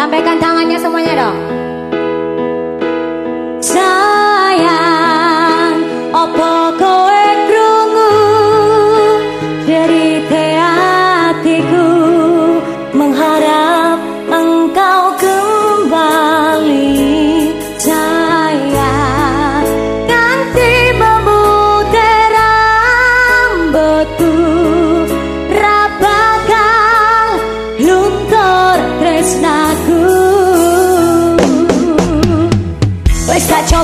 Sampaikan tangannya semuanya dong.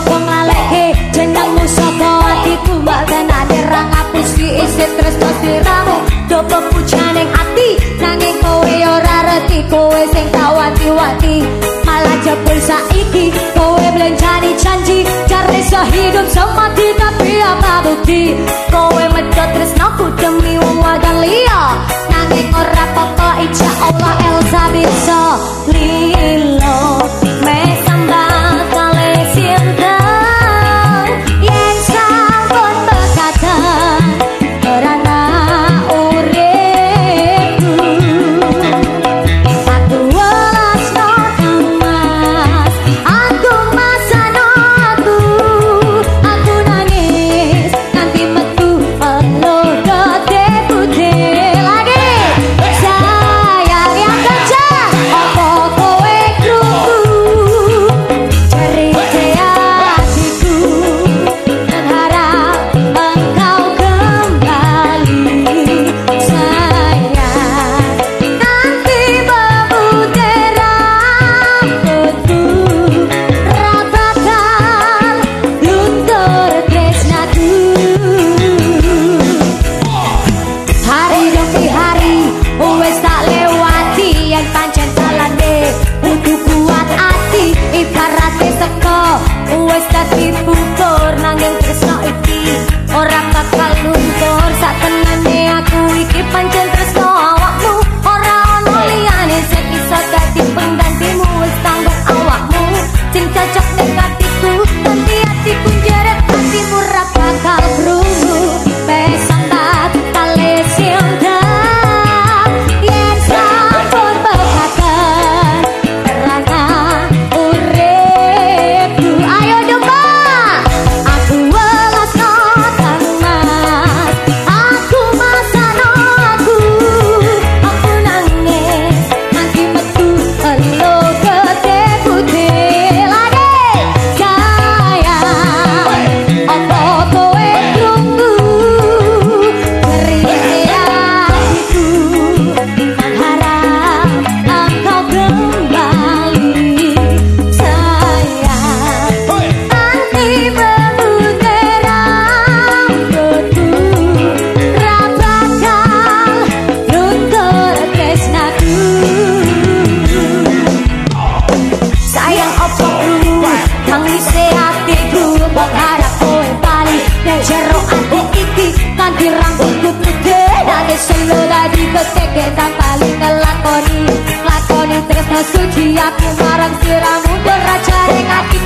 wong lalehe jenengmu sapa atiku mbak tenane ra ngapusi isi tresno dirahu coba pujane ati nanging kowe ora reti kowe sing kawati-wati malah jebul saiki kowe blenjani janji jare iso hidup semati tapi apa bukti? Kowe mecot tresnaku demi wong wadah liya nanging ora popo insyaallah selo tadi kekeke sang paling ngelakoni. Lakoni tresno suci aku marang siramu beracare ngati